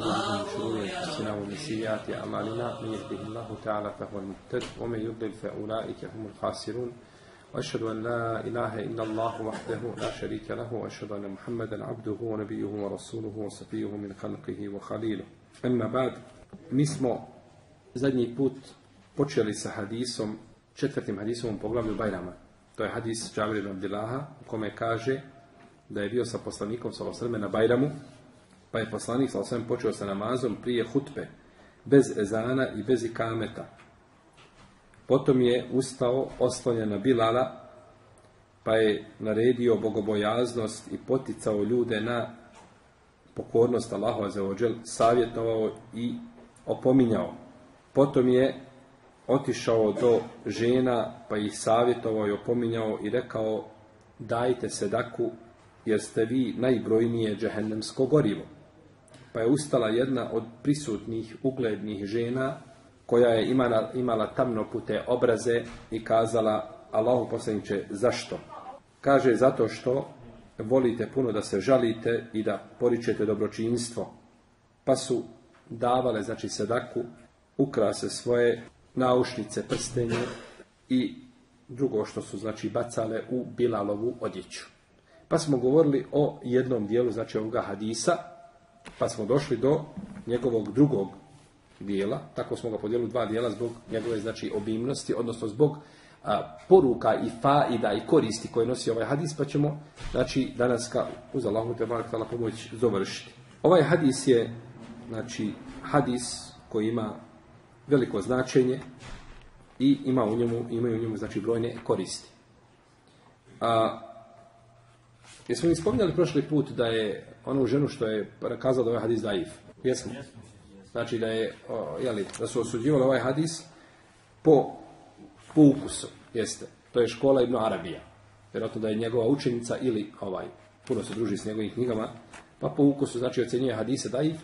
به من شرور أنفسنا ومن سيئات أعمالنا من يهده الله تعالى فهو المهتد ومن يضلل فأولئك هم الخاسرون وأشهد أن لا إله إلا الله وحده لا شريك له وأشهد أن محمدا عبده ونبيه ورسوله وصفيه من خلقه وخليله أما بعد mi smo zadnji put počeli sa hadisom, četvrtim hadisom u poglavlju Bajrama. To je hadis Džabir ibn Abdillaha u kome kaže da je bio sa poslanikom Salosrme na Bajramu, pa je poslanik Salosrme počeo sa namazom prije hutbe, bez ezana i bez ikameta. Potom je ustao oslonjen na Bilala, pa je naredio bogobojaznost i poticao ljude na pokornost Allahu Azzawajal, savjetovao i opominjao. Potom je otišao do žena, pa ih savjetovao i opominjao i rekao dajte sedaku, jer ste vi najbrojnije džehennemsko gorivo. Pa je ustala jedna od prisutnih uglednih žena, koja je imala, imala tamno pute obraze i kazala Allahu poslaniče, zašto? Kaže, zato što volite puno da se žalite i da poričete dobročinstvo. Pa su davale, znači, sedaku, ukrase svoje naušnice, prstenje i drugo što su, znači, bacale u Bilalovu odjeću. Pa smo govorili o jednom dijelu, znači, ovoga hadisa, pa smo došli do njegovog drugog dijela, tako smo ga podijelili dva dijela zbog njegove, znači, obimnosti, odnosno zbog a, poruka i faida i koristi koje nosi ovaj hadis, pa ćemo, znači, danas ka, uz Allahu te barak tala pomoć završiti. Ovaj hadis je, znači, hadis koji ima veliko značenje i ima u njemu, imaju u njemu, znači, brojne koristi. A, jesmo mi spominjali prošli put da je onu ženu što je kazala da ovaj hadis daif? Jesmo? Znači da je, o, jeli, da su osuđivali ovaj hadis po po ukusu, jeste. To je škola Ibn Arabija. Vjerojatno da je njegova učenica ili ovaj, puno se druži s njegovim knjigama, pa po ukusu znači ocjenjuje hadise daif,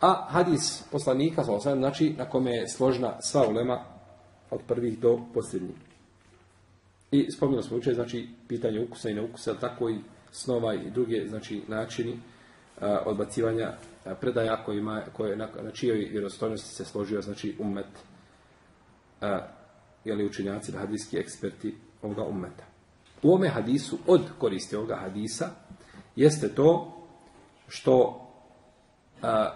a hadis poslanika, znači na kome je složna sva ulema od prvih do posljednjih. I spominjali smo učer, znači, pitanje ukusa i neukusa, tako i snova i druge, znači, načini odbacivanja a, predaja kojima, koje, na, na čijoj vjerostojnosti se složio, znači, umet a, jeli učenjaci, hadijski eksperti ovoga ummeta. U ome hadisu, od koristi ovoga hadisa, jeste to što a,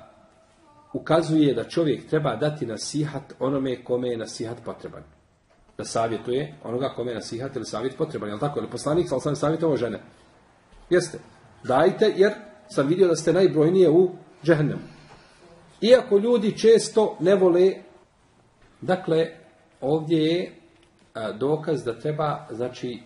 ukazuje da čovjek treba dati nasihat onome kome je nasihat potreban. Da savjetuje onoga kome je nasihat ili savjet potreban. Je li tako? Ili poslanik sam sam savjetovao žene? Jeste. Dajte, jer sam vidio da ste najbrojnije u džehennemu. Iako ljudi često ne vole, dakle, ovdje je a, dokaz da treba, znači,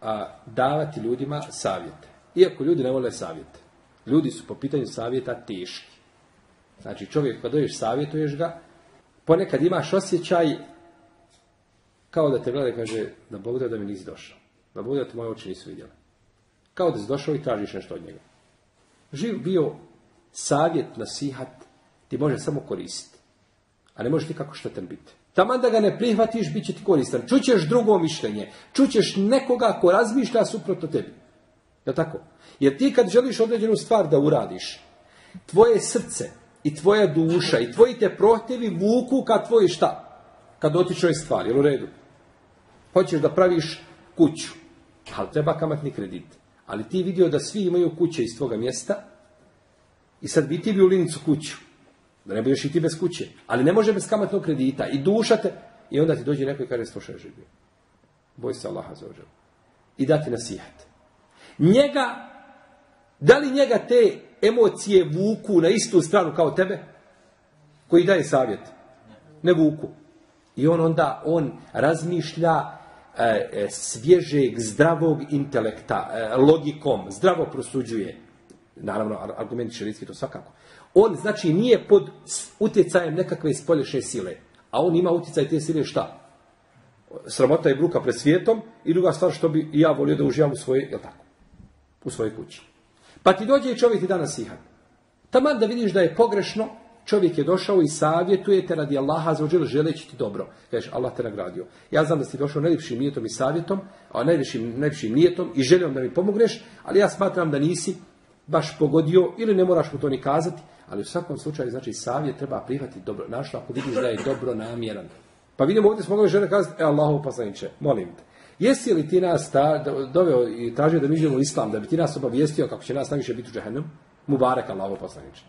a, davati ljudima savjete. Iako ljudi ne vole savjete. Ljudi su po pitanju savjeta teški. Znači, čovjek kad dođeš savjetuješ ga, ponekad imaš osjećaj kao da te gleda kaže da Bog da, mi nisi došao. Da Bog da te moje oči nisu vidjeli. Kao da si došao i tražiš nešto od njega. Živ bio savjet, nasihat, ti može samo koristiti. A ne može nikako štetan biti. Taman da ga ne prihvatiš, bit će ti koristan. Čućeš drugo mišljenje. Čućeš nekoga ko razmišlja suprotno tebi. Je tako? Jer ti kad želiš određenu stvar da uradiš, tvoje srce i tvoja duša i tvoji te prohtjevi vuku ka tvoji šta? Kad otičoj stvari, jel u redu? Hoćeš da praviš kuću, ali treba kamatni kredit. Ali ti vidio da svi imaju kuće iz tvoga mjesta i sad bi ti bi u linicu kuću. Da ne budeš i ti bez kuće. Ali ne može bez kamatnog kredita. I duša te. I onda ti dođe neko i kaže slušaj živio. Boj se Allaha za ođel. I dati nasihat. Njega, da li njega te emocije vuku na istu stranu kao tebe? Koji daje savjet? Ne vuku. I on onda, on razmišlja svježeg, zdravog intelekta, e, logikom, zdravo prosuđuje. Naravno, argumenti šeritski to svakako. On, znači, nije pod utjecajem nekakve spolješne sile. A on ima utjecaj te sile šta? Sramota je bruka pred svijetom i druga stvar što bi ja volio da uživam u svoje, jel tako? U svojoj kući. Pa ti dođe i čovjek ti da nasihat. Taman da vidiš da je pogrešno, čovjek je došao i savjetuje te radi Allaha za ođele želeći ti dobro. Kažeš, Allah te nagradio. Ja znam da si došao najljepšim nijetom i savjetom, a najljepšim, najljepšim nijetom i željom da mi pomogneš, ali ja smatram da nisi baš pogodio ili ne moraš mu to ni kazati, ali u svakom slučaju, znači, savjet treba prihvatiti dobro, našlo ako vidiš da je dobro namjeran. Pa vidimo ovdje smo mogli žene kazati, e Allahu poslaniče, molim te. Jesi li ti nas ta, doveo i tražio da mi u islam, da bi ti nas obavijestio kako će nas najviše biti u džehennem? Mubarek Allahu poslaniče.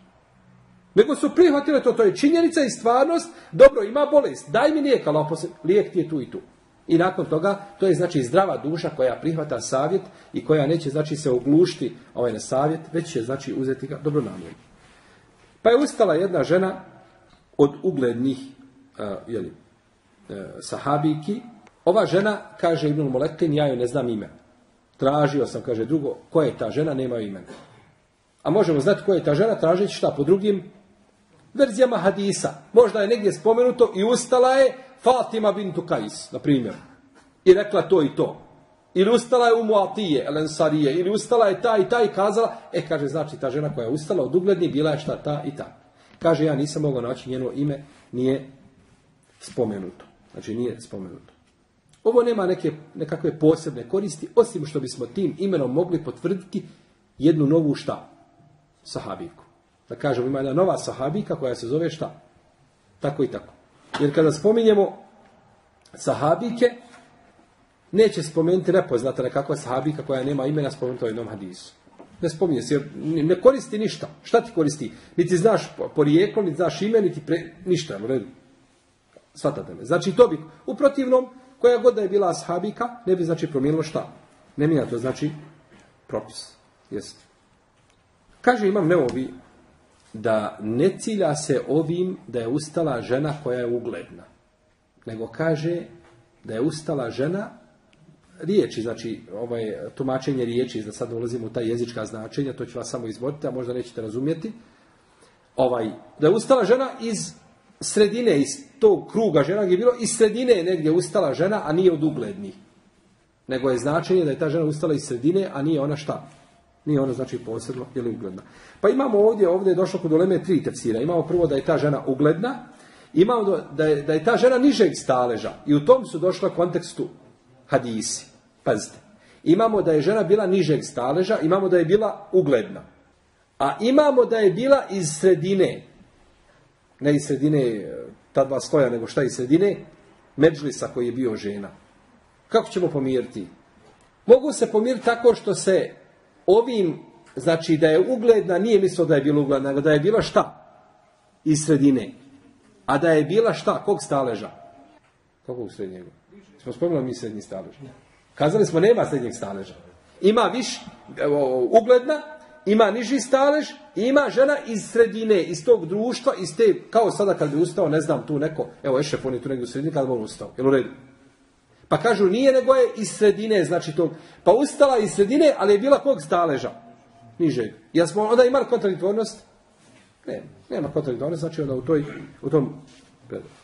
Nego su prihvatile to, to je činjenica i stvarnost, dobro, ima bolest, daj mi lijek, Allah lijek ti je tu i tu. I nakon toga, to je znači zdrava duša koja prihvata savjet i koja neće znači se oglušiti ovaj na savjet, već će znači uzeti ga dobro namjerno. Pa je ustala jedna žena od uglednih uh, jeli, uh, sahabiki. Ova žena, kaže Ibn Molekin, ja joj ne znam ime. Tražio sam, kaže drugo, ko je ta žena, nema imena. A možemo znati ko je ta žena, tražeći šta po drugim verzijama hadisa. Možda je negdje spomenuto i ustala je Fatima bintu Kais, na primjer. I rekla to i to. Ili ustala je u Muatije, Elensarije, ili ustala je ta i ta i kazala, e, kaže, znači, ta žena koja je ustala od ugledni, bila je šta ta i ta. Kaže, ja nisam mogao naći njeno ime, nije spomenuto. Znači, nije spomenuto. Ovo nema neke, nekakve posebne koristi, osim što bismo tim imenom mogli potvrditi jednu novu šta? Sahabiku. Da kažemo, ima jedna nova sahabika koja se zove šta? Tako i tako. Jer kada spominjemo sahabike, neće spomenuti nepoznata nekakva sahabika koja nema imena spomenuta u jednom hadisu. Ne spominje se, ne koristi ništa. Šta ti koristi? Niti znaš porijeklo, niti znaš ime, niti pre... ništa. U redu. Svatate me. Znači to bi, u protivnom, koja god da je bila sahabika, ne bi znači promijenilo šta. Ne to znači propis. Jeste. Kaže imam neovi da ne cilja se ovim da je ustala žena koja je ugledna. Nego kaže da je ustala žena riječi, znači ovaj, tumačenje riječi, da sad ulazimo u ta jezička značenja, to ću vas samo izvoditi, a možda nećete razumjeti. Ovaj, da je ustala žena iz sredine, iz tog kruga žena gdje je bilo, iz sredine je negdje ustala žena, a nije od uglednih. Nego je značenje da je ta žena ustala iz sredine, a nije ona šta? Nije ona znači posebno ili ugledna. Pa imamo ovdje, ovdje je došlo kod uleme tri tefsira. Imamo prvo da je ta žena ugledna, imamo da je, da je ta žena nižeg staleža i u tom su došla kontekstu hadisi. Pazite. Imamo da je žena bila nižeg staleža, imamo da je bila ugledna. A imamo da je bila iz sredine, ne iz sredine ta dva sloja, nego šta iz sredine, međlisa koji je bio žena. Kako ćemo pomiriti? Mogu se pomiriti tako što se ovim, znači da je ugledna, nije mislio da je bila ugledna, nego da je bila šta? Iz sredine. A da je bila šta? Kog staleža? Kakvog srednjeg? Smo spomenuli mi srednji stalež. Kazali smo nema srednjeg staleža. Ima viš, evo, ugledna, ima niži stalež, ima žena iz sredine, iz tog društva, iz te, kao sada kad bi ustao, ne znam, tu neko, evo Ešef, on je tu negdje u sredini, kada bi on ustao. Jel u redu? Pa kažu nije nego je iz sredine, znači to. Pa ustala iz sredine, ali je bila kog staleža? Nižeg. Ja smo onda imali kontradiktornost? Ne, nema kontradiktornost, znači onda u, toj, u tom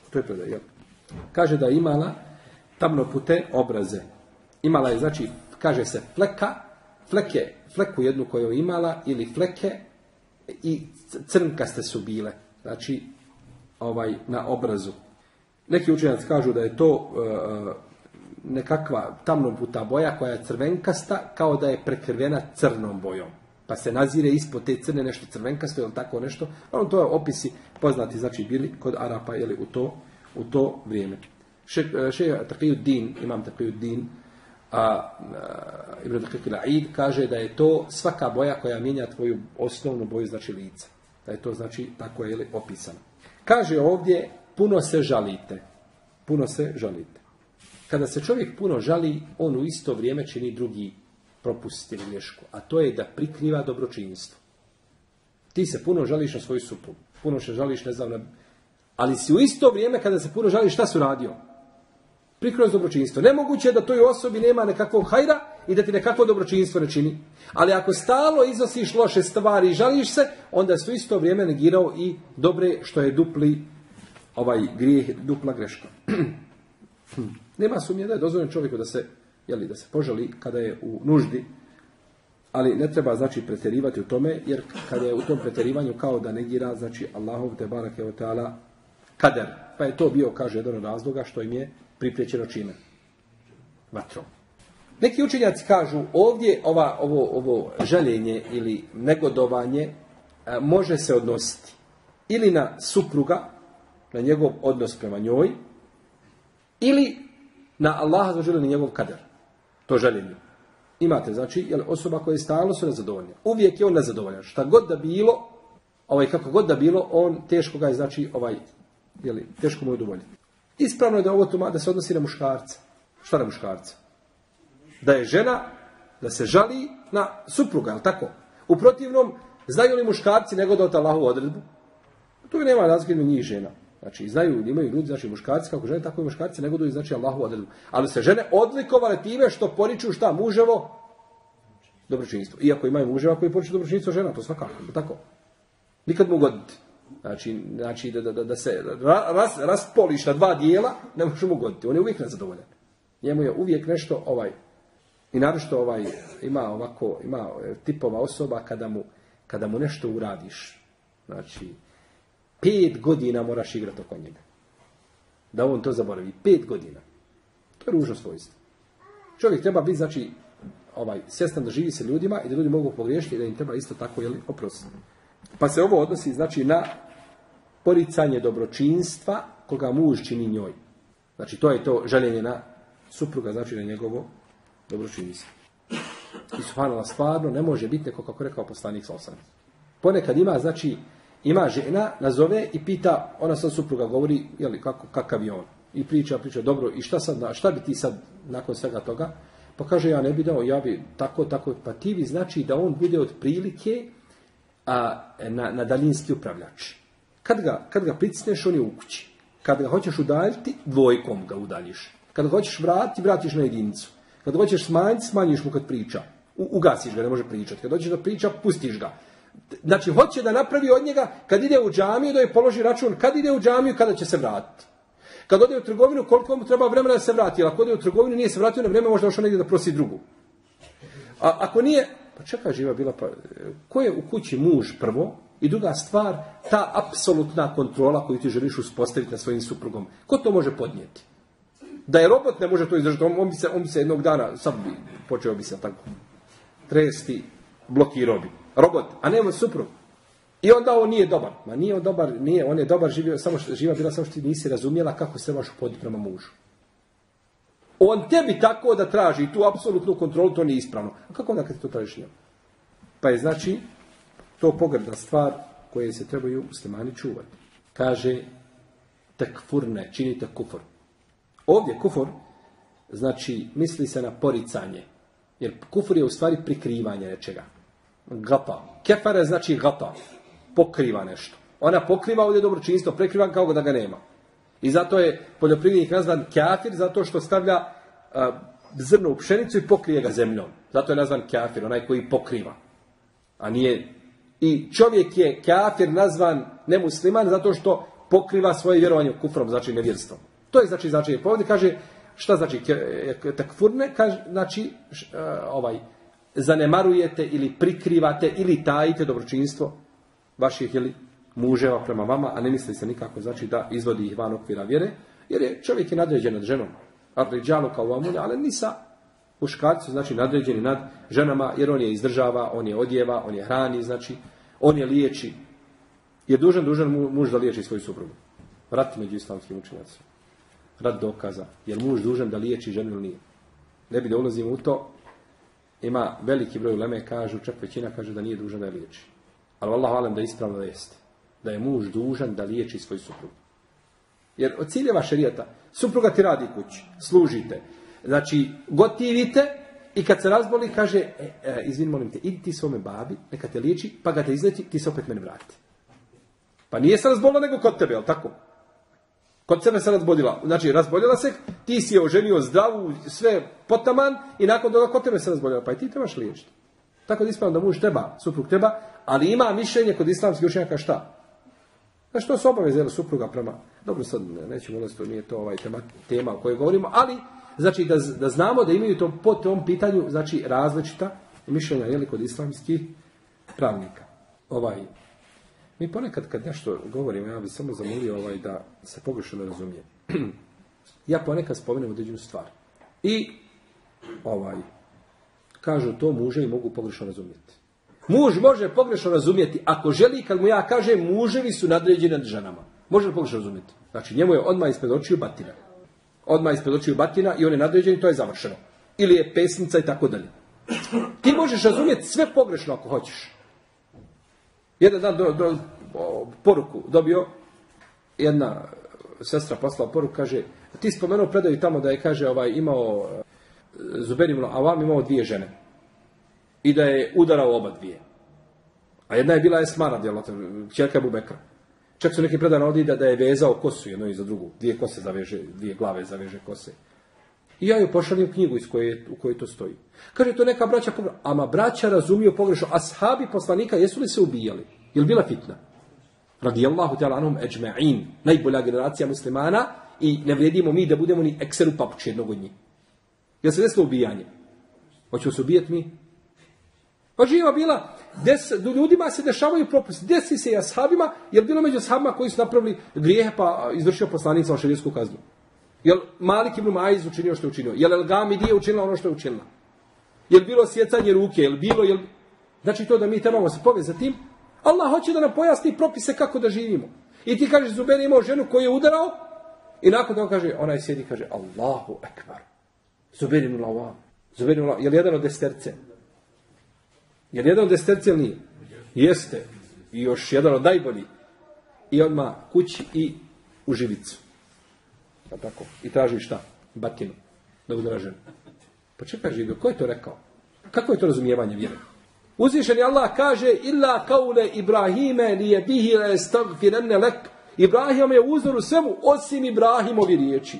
u toj predaj, jel? Kaže da je imala tamno pute obraze. Imala je, znači, kaže se fleka, fleke, fleku jednu koju je imala, ili fleke, i crnkaste su bile. Znači, ovaj, na obrazu. Neki učenjaci kažu da je to uh, nekakva tamno puta boja koja je crvenkasta kao da je prekrvena crnom bojom. Pa se nazire ispod te crne nešto crvenkasto ili tako nešto. On to je opisi poznati znači bili kod Arapa ili u to, u to vrijeme. Še, še Takiju Din, imam Takiju Din, a, a Ibn Aid kaže da je to svaka boja koja mijenja tvoju osnovnu boju, znači lica. Da je to znači tako je opisano. Kaže ovdje, puno se žalite. Puno se žalite. Kada se čovjek puno žali, on u isto vrijeme čini drugi propust ili grešku, a to je da prikriva dobročinstvo. Ti se puno žališ na svoju supru, puno se žališ, ne znam, na... ali si u isto vrijeme kada se puno žališ, šta su radio? Prikriva dobročinstvo. Nemoguće je da toj osobi nema nekakvog hajra i da ti nekakvo dobročinstvo ne čini. Ali ako stalo iznosiš loše stvari i žališ se, onda su isto vrijeme negirao i dobre što je dupli ovaj grijeh, dupla greška. Nema sumnje da je dozvoljeno čovjeku da se, jeli, da se požali kada je u nuždi, ali ne treba znači pretjerivati u tome, jer kada je u tom pretjerivanju kao da negira, znači Allahov te barake o teala kader. Pa je to bio, kaže, jedan od razloga što im je priprećeno čime? Vatrom. Neki učenjaci kažu ovdje ova, ovo, ovo željenje ili negodovanje a, može se odnositi ili na supruga, na njegov odnos prema njoj, ili na Allaha za željenje njegov kader. To željenje. Imate, znači, jel, osoba koja je stalno su nezadovoljna. Uvijek je on nezadovoljan. Šta god da bilo, ovaj, kako god da bilo, on teško ga je, znači, ovaj, jeli, teško mu je udovoljiti. Ispravno je da ovo tuma, da se odnosi na muškarca. Šta na muškarca? Da je žena, da se žali na supruga, jel tako? U protivnom, znaju li muškarci nego da od Allahu odredbu? Tu nema između njih žena. Znači, znaju, imaju ljudi, znači muškarci, kako žene, tako i muškarci negoduju, znači Allahu odredbu. Ali se žene odlikovale time što poriču šta muževo dobročinstvo. Iako imaju muževa koji poriču dobročinstvo žena, to svakako, tako. Nikad mu ugoditi. Znači, znači da, da, da se ras, raspoliš na dva dijela, ne može mu ugoditi. On je uvijek nezadovoljan. Njemu je uvijek nešto ovaj, i naravno ovaj, ima ovako, ima tipova osoba kada mu, kada mu nešto uradiš. Znači, Pet godina moraš igrati oko njega. Da on to zaboravi. Pet godina. To je ružno svojstvo. Čovjek treba biti, znači, ovaj, svjestan da živi se ljudima i da ljudi mogu pogriješiti i da im treba isto tako, jeli, oprostiti. Pa se ovo odnosi, znači, na poricanje dobročinstva koga muž čini njoj. Znači, to je to željenje na supruga, znači na njegovo dobročinstvo. I subhanallah, stvarno ne može biti neko, kako rekao poslanik sa. Ponekad ima, znači, ima žena, nazove i pita, ona sad supruga govori, jeli, kako, kakav je on. I priča, priča, dobro, i šta, sad, šta bi ti sad nakon svega toga? Pa kaže, ja ne bi dao, ja bi tako, tako, pa ti bi znači da on bude od prilike a, na, na daljinski upravljač. Kad ga, kad ga pritisneš, on je u kući. Kad ga hoćeš udaljiti, dvojkom ga udaljiš. Kad ga hoćeš vratiti, vratiš na jedinicu. Kad ga hoćeš smanjiti, smanjiš mu kad priča. U, ugasiš ga, ne može pričati. Kad hoćeš da priča, pustiš ga. Znači, hoće da napravi od njega, kad ide u džamiju, da je položi račun, kad ide u džamiju, kada će se vratiti. Kad ode u trgovinu, koliko mu treba vremena da se vrati. Ako ode u trgovinu, nije se vratio na vreme, možda došao negdje da prosi drugu. A ako nije, pa čekaj, živa bila, pa ko je u kući muž prvo? I druga stvar, ta apsolutna kontrola koju ti želiš uspostaviti na svojim suprugom. Ko to može podnijeti? Da je robot ne može to izdržati, on, on, bi, se, on bi se jednog dana, sad bi, počeo bi se tako, tresti, blokirao bi robot, a nema suprug. I onda on nije dobar. Ma nije on dobar, nije, on je dobar, živio, samo što, živa bila samo što ti nisi razumjela kako se vaš podi prema mužu. On tebi tako da traži tu apsolutnu kontrolu, to nije ispravno. A kako onda kad to tražiš njemu? Pa je znači to pogrdna stvar koje se trebaju muslimani čuvati. Kaže tekfurne, činite kufur. Ovdje kufur znači misli se na poricanje. Jer kufur je u stvari prikrivanje nečega. Gata. Kefare znači gata. Pokriva nešto. Ona pokriva ovdje dobročinstvo, prekriva kao da ga nema. I zato je poljoprivrednik nazvan kafir, zato što stavlja a, zrno u pšenicu i pokrije ga zemljom. Zato je nazvan kafir, onaj koji pokriva. A nije... I čovjek je kafir nazvan nemusliman zato što pokriva svoje vjerovanje kufrom, znači nevjerstvom. To je znači. Pa ovdje kaže, šta znači takfurne? Kaže, znači, ovaj, zanemarujete ili prikrivate ili tajite dobročinstvo vaših ili muževa prema vama, a ne misli se nikako znači da izvodi ih van okvira vjere, jer je čovjek je nadređen nad ženom. Arriđalu kao vamulje, ali nisa muškarci znači nadređeni nad ženama, jer on je izdržava, on je odjeva, on je hrani, znači on je liječi. Je dužan, dužan muž da liječi svoju suprugu. Rat među islamskim učenjacima. Rat dokaza. Jer muž dužan da liječi ženu ili nije. Ne bi da ulazimo u to, ima veliki broj uleme, kažu, čak većina kaže da nije dužan da je liječi. Ali Allah valim da je ispravno jeste. Da je muž dužan da liječi svoj suprug. Jer od ciljeva šarijata, supruga ti radi kući, služite. Znači, gotivite i kad se razboli, kaže, e, e, izvin, molim te, idi ti svome babi, neka te liječi, pa ga te izleti, ti se opet meni vrati. Pa nije se razbolila nego kod tebe, ali tako? Kod sebe se razboljila. Znači, razboljela se, ti si je oženio zdravu, sve potaman i nakon toga kod tebe se razboljela. Pa i ti trebaš liječiti. Tako da ispravno da muž treba, suprug treba, ali ima mišljenje kod islamskih učenjaka šta? Znači, to su obaveze supruga prema... Dobro, sad nećemo ulaziti, to nije to ovaj tema, tema o kojoj govorimo, ali znači da, da znamo da imaju to po tom pitanju znači različita mišljenja jeli, kod islamskih pravnika. Ovaj, Mi ponekad kad nešto govorimo, ja bih samo zamolio ovaj da se pogrešno razumije. ja ponekad spomenem određenu stvar. I ovaj, kažu to muževi mogu pogrešno razumjeti. Muž može pogrešno razumjeti ako želi, kad mu ja kažem muževi su nadređeni nad ženama. Može li pogrešno razumjeti? Znači njemu je odmah ispred očiju batina. Odmah ispred očiju batina i on je nadređen to je završeno. Ili je pesnica i tako dalje. Ti možeš razumjeti sve pogrešno ako hoćeš. Jedan dan do, do, poruku dobio, jedna sestra poslala poruku, kaže, ti spomenuo predaju tamo da je, kaže, ovaj, imao Zuberimlo, a vam imao dvije žene. I da je udarao oba dvije. A jedna je bila Esmara, djelata, čerka Bubekra. Čak su neki predani ovdje da, da je vezao kosu jedno i za drugu. Dvije kose zaveže, dvije glave zaveže kose. I ja joj pošaljem knjigu iz koje, u kojoj to stoji. Kaže, to neka braća pogrešno. Ama braća razumiju pogrešno. A sahabi poslanika, jesu li se ubijali? Je bila fitna? Radijallahu ta'ala anhum eđma'in. Najbolja generacija muslimana i ne vrijedimo mi da budemo ni ekseru papuče jednog od njih. Jel se desilo ubijanje? Hoćemo se ubijati mi? Pa živa bila, des, ljudima se dešavaju propisi. Desi se i ashabima, jer bilo među ashabima koji su napravili grijehe pa izvršio poslanik sa kaznu. Jel Malik ibn Majiz učinio što je učinio? Jel El Gamidije učinila ono što je učinila? Jel bilo sjecanje ruke? Jel bilo, jel... Znači to da mi trebamo se povezati tim. Allah hoće da nam pojasni propise kako da živimo. I ti kažeš Zuber imao ženu koju je udarao i nakon toga kaže, onaj sjedi kaže Allahu ekbar. Zuber ibn Lavam. Zuber ibn Lavam. Je li jedan od desterce? Je li jedan od desterce ili nije? Jeste. I još jedan od najbolji. I odmah kući i u živicu. Pa tako. I traži šta? Batinu. Da ženu. Pa čekaj živio, ko je to rekao? Kako je to razumijevanje vjere? Uzvišeni Allah kaže illa kaule Ibrahime li je bihi le stagfirenne lek. Ibrahim je uzor u svemu osim Ibrahimovi riječi.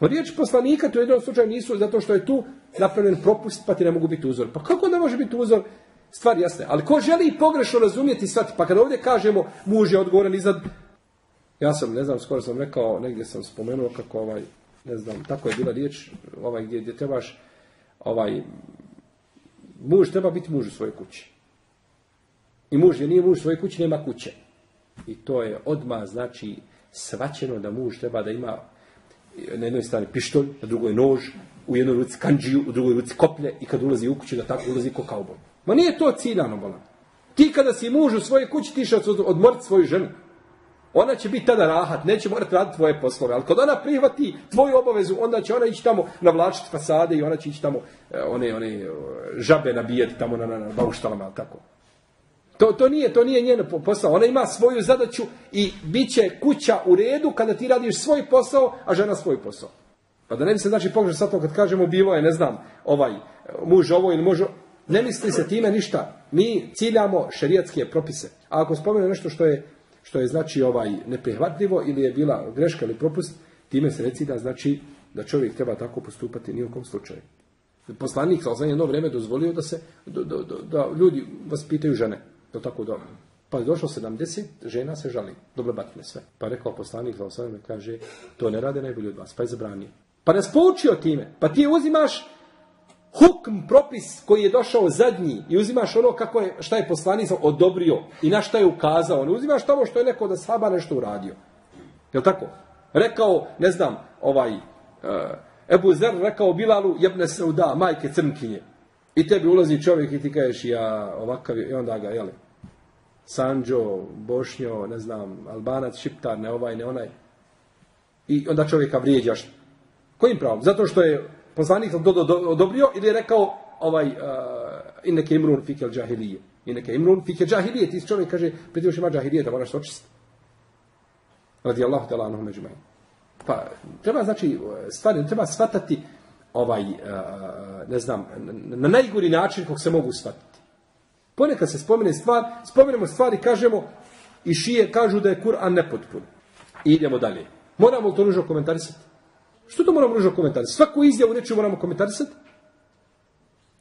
Riječ poslanika to u jednom slučaju nisu zato što je tu napravljen propust pa ti ne mogu biti uzor. Pa kako da može biti uzor? Stvar jasne. Ali ko želi pogrešno razumjeti shvati, pa kad ovdje kažemo muž je odgovoran iznad ja sam, ne znam, skoro sam rekao, negdje sam spomenuo kako ovaj, ne znam, tako je bila riječ, ovaj, gdje, gdje trebaš, ovaj, muž treba biti muž u svojoj kući. I muž je nije muž u svojoj kući, nema kuće. I to je odmah, znači, svaćeno da muž treba da ima na jednoj strani pištolj, na drugoj nož, u jednoj ruci kanđiju, u drugoj ruci koplje i kad ulazi u kuću da tako ulazi ko kauboj. Ma nije to ciljano, bolan. Ti kada si muž u svojoj kući, ti še odmoriti svoju ženu. Ona će biti tada rahat, neće morati raditi tvoje poslove, ali kad ona prihvati tvoju obavezu, onda će ona ići tamo navlačiti fasade i ona će ići tamo e, one, one e, žabe nabijati tamo na, na, na bauštalama, tako. To, to, nije, to nije njen posao. Ona ima svoju zadaću i bit će kuća u redu kada ti radiš svoj posao, a žena svoj posao. Pa da ne bi se znači pogrešno sad kad kažemo bilo je, ne znam, ovaj muž ovo ili može, ne misli se time ništa. Mi ciljamo šerijatske propise. A ako spomenu nešto što je što je znači ovaj neprihvatljivo ili je bila greška ili propust, time se reci da znači da čovjek treba tako postupati ni u kom slučaju. Poslanik sa jedno vrijeme dozvolio da se da, da, da ljudi vas pitaju žene. To tako da pa je došlo 70 žena se žali, dobre batine sve. Pa rekao poslanik sa kaže to ne rade najbolji od vas, pa je zabranio. Pa nas poučio time. Pa ti uzimaš hukm, propis koji je došao zadnji i uzimaš ono kako je, šta je poslanik odobrio i na šta je ukazao. Ne uzimaš tamo što je neko da saba nešto uradio. Je tako? Rekao, ne znam, ovaj, uh, Ebu Zer rekao Bilalu, jebne se da, majke crnkinje. I tebi ulazi čovjek i ti kažeš, ja ovakav, i onda ga, jeli, Sanđo, Bošnjo, ne znam, Albanac, Šiptar, ne ovaj, ne onaj. I onda čovjeka vrijeđaš. Kojim pravom? Zato što je poslanik to odobrio ili je rekao ovaj uh, ineke imrun fikel džahilije. Ineke imrun fikel džahilije. Ti čovjek kaže, prije ima džahilije, da moraš očistiti. Radi Allahu tala anuhu među Pa treba znači stvari, treba shvatati ovaj, uh, ne znam, na najgori način kog se mogu shvatiti. Ponekad se spomene stvar, spomenemo stvari, kažemo, i šije kažu da je Kur'an nepotpun. I idemo dalje. Moramo to nužno komentarisati. Što to moramo ružno komentarisati? Svaku izjavu reći moramo komentarisati.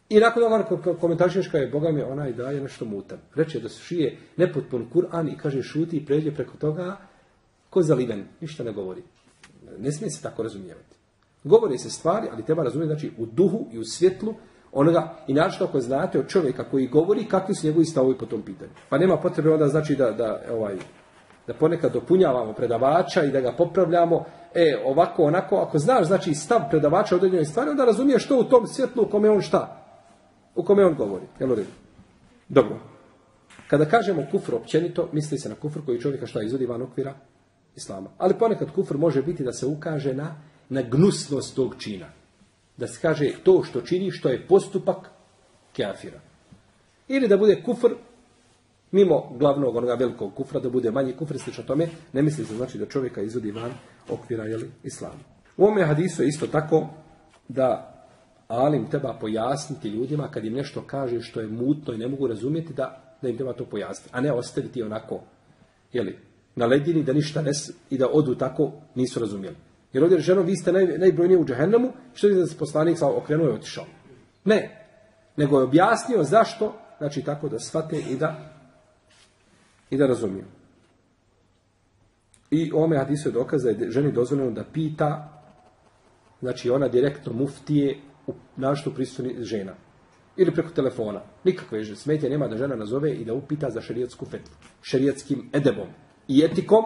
I nakon toga komentarišeš je, Boga mi onaj daje nešto mutan. Reče da se šije nepotpun Kur'an i kaže šuti i pređe preko toga ko zaliven, ništa ne govori. Ne smije se tako razumijevati. Govori se stvari, ali treba razumjeti znači, u duhu i u svjetlu onoga, i našto ako znate od čovjeka koji govori, kakvi su njegovi stavovi po tom pitanju. Pa nema potrebe onda znači da, da ovaj, Da ponekad dopunjavamo predavača i da ga popravljamo, e, ovako, onako, ako znaš, znači, stav predavača u određenoj stvari, onda razumiješ što u tom svjetlu u kome on šta? U kome on govori. Jel u? Dobro. Kada kažemo kufr općenito, misli se na kufr koji čovjeka šta izvodi van okvira islama. Ali ponekad kufr može biti da se ukaže na, na gnusnost tog čina. Da se kaže to što čini, što je postupak kafira. Ili da bude kufr mimo glavnog onoga velikog kufra, da bude manji kufr, slično tome, ne misli se znači da čovjeka izvodi van okvira jeli, islama. U ovome hadisu je isto tako da alim treba pojasniti ljudima kad im nešto kaže što je mutno i ne mogu razumjeti da, da im treba to pojasniti, a ne ostaviti onako jeli, na ledini da ništa ne, i da odu tako nisu razumjeli. Jer ovdje ženo, vi ste naj, najbrojniji u džahennemu, što je da se poslanik okrenuo i otišao. Ne, nego je objasnio zašto, znači tako da shvate i da i da razumiju. I ome hadisu je dokaz da je ženi dozvoljeno da pita, znači ona direktno muftije u našto prisutni žena. Ili preko telefona. Nikakve smetje nema da žena nazove i da upita za šerijetsku fetvu. Šerijetskim edebom i etikom,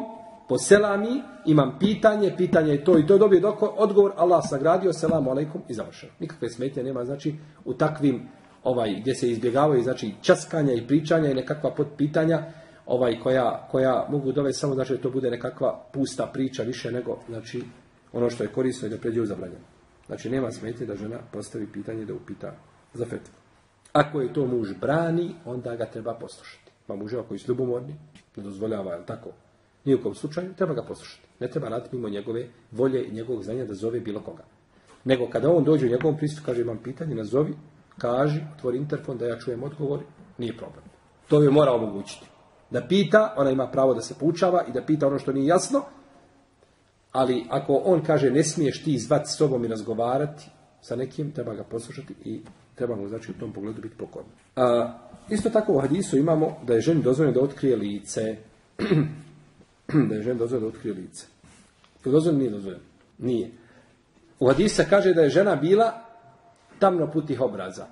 po selami, imam pitanje, pitanje je to i to dobije odgovor, Allah sagradio, selamu alaikum i završeno. Nikakve smetje nema, znači, u takvim, ovaj, gdje se izbjegavaju, znači, časkanja i pričanja i nekakva potpitanja, ovaj, koja, koja mogu dovesti samo, znači, da to bude nekakva pusta priča više nego, znači, ono što je korisno i da pređe u zabranjeno. Znači, nema smetje da žena postavi pitanje da upita za fetvu. Ako je to muž brani, onda ga treba poslušati. Pa muževa koji su ljubomorni, ne dozvoljava, jel tako? Ni u kom slučaju, treba ga poslušati. Ne treba raditi mimo njegove volje i njegovog znanja da zove bilo koga. Nego kada on dođe u njegovom pristupu, kaže imam pitanje, nazovi, kaži, otvori interfon da ja čujem odgovor, nije problem. To bi mora omogućiti. Da pita, ona ima pravo da se poučava i da pita ono što nije jasno, ali ako on kaže ne smiješ ti zvati s sobom i razgovarati sa nekim, treba ga poslušati i treba mu znači u tom pogledu biti pokorni. A, isto tako u hadisu imamo da je ženi dozvoljeno da otkrije lice. da je ženi dozvoljeno da otkrije lice. Je dozvoljeno? Nije dozvoljeno. Nije. U hadisu kaže da je žena bila tamno putih obraza.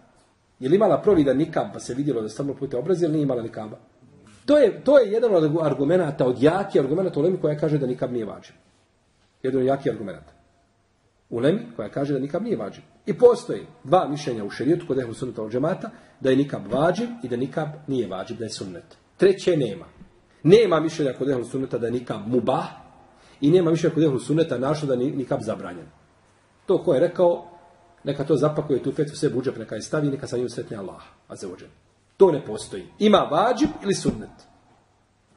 Je li imala provida nikab pa se vidjelo da je tamno putih obraza ili nije imala nikaba? To je, to je jedan od argumenta, od jaki argumenta u Lemi koja kaže da nikab nije važan. Jedan od jaki argumenta. U Lemi koja kaže da nikab nije važan. I postoji dva mišljenja u šerijetu kod ehlu sunneta od džemata, da je nikab vađiv i da nikab nije vađiv, da je sunnet. Treće nema. Nema mišljenja kod ehlu sunneta da je nikab mubah i nema mišljenja kod ehlu sunneta našo da je nikab zabranjen. To ko je rekao, neka to zapakuje tu fetvu sve buđe, neka je stavi, neka sa njim sretne Allah, a za To ne postoji. Ima vađib ili sunnet.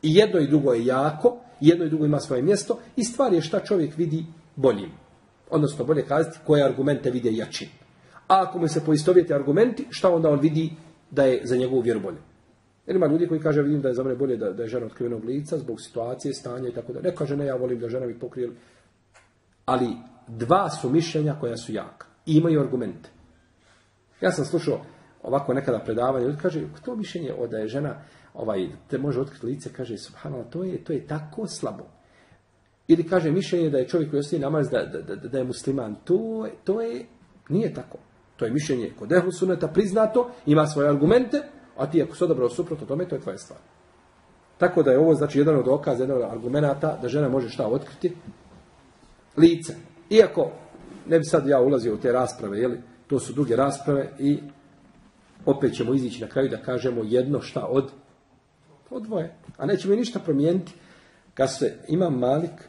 I jedno i drugo je jako, jedno i drugo ima svoje mjesto i stvar je šta čovjek vidi boljim. Odnosno, bolje kazati koje argumente vide jačim. A ako mu se poistovijete argumenti, šta onda on vidi da je za njegovu vjeru bolje? Jer ima ljudi koji kaže, vidim da je za mene bolje da, da je žena otkrivenog lica zbog situacije, stanja i tako da. Ne kaže, ne, ja volim da žena mi pokrije. Ali dva su mišljenja koja su jaka. I imaju argumente. Ja sam slušao ovako nekada predavanje, kaže, to mišljenje o da je žena ovaj, te može otkriti lice, kaže, subhanallah, to je, to je tako slabo. Ili kaže mišljenje da je čovjek koji ostaje namaz da, da, da, da je musliman. To, to je, nije tako. To je mišljenje kod ehlu suneta priznato, ima svoje argumente, a ti ako se odabrao suprotno tome, to je tvoja stvar. Tako da je ovo znači jedan od dokaza, jedan od argumenata da žena može šta otkriti? Lice. Iako, ne bi sad ja ulazio u te rasprave, jeli, to su duge rasprave i opet ćemo izići na kraju da kažemo jedno šta od, od dvoje. A nećemo ništa promijeniti kad se ima Malik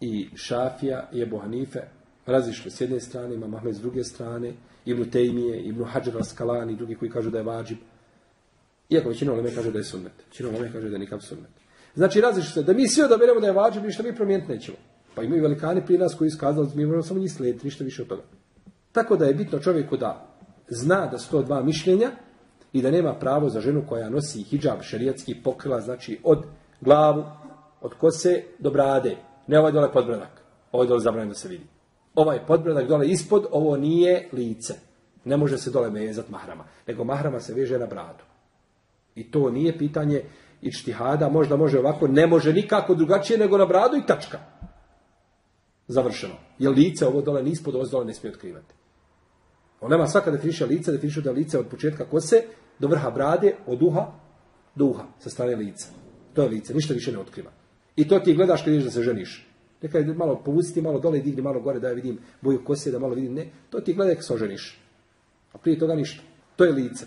i Šafija i Ebu Hanife razišli s jedne strane, ima Mahmed s druge strane, Ibn Tejmije, Ibn Hajar Askalani i drugi koji kažu da je vađib. Iako većina uleme kaže da je sunnet. Većina uleme kaže da je nikam sunnet. Znači razišli se da mi svi odaberemo da je vađib, ništa mi promijeniti nećemo. Pa imaju velikani prije nas koji iskazali, mi moramo samo njih slijediti, ništa više od toga. Tako da je bitno čovjeku da zna da su to dva mišljenja i da nema pravo za ženu koja nosi hijab šerijatski pokrila, znači od glavu, od kose do brade. Ne ovaj dole podbradak. Ovaj dole zabranjeno da se vidi. Ovaj podbradak dole ispod, ovo nije lice. Ne može se dole vezati mahrama. Nego mahrama se veže na bradu. I to nije pitanje ičtihada, možda može ovako, ne može nikako drugačije nego na bradu i tačka. Završeno. Jer lice ovo dole ni ispod, ovo dole ne smije otkrivati. On nema svaka definiša lica, definiša da lice od početka kose do vrha brade, od uha do uha, sa strane lica. To je lice, ništa više ne otkriva. I to ti gledaš kad ideš da se ženiš. Neka malo povuci malo dole i digni malo gore da ja vidim boju kose, da malo vidim. Ne, to ti gledaj kad se oženiš. A prije toga ništa. To je lice.